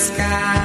sky.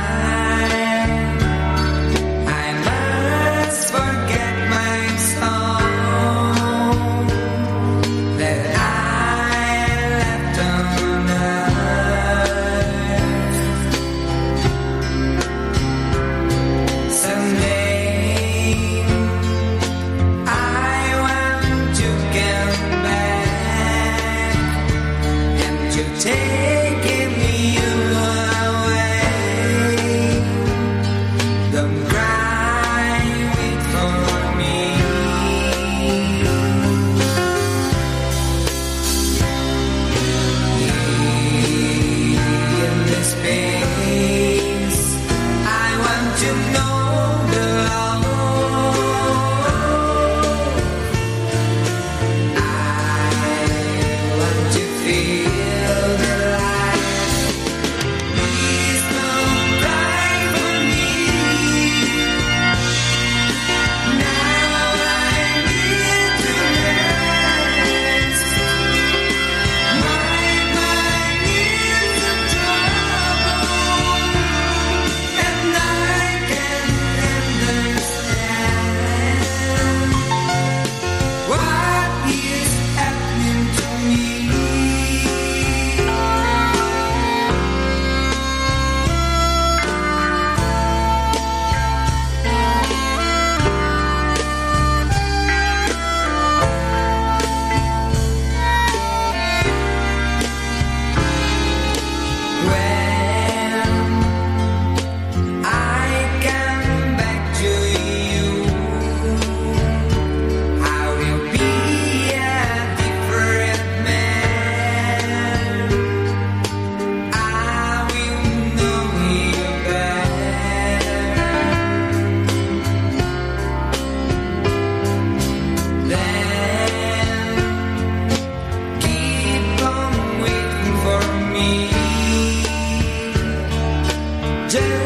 day.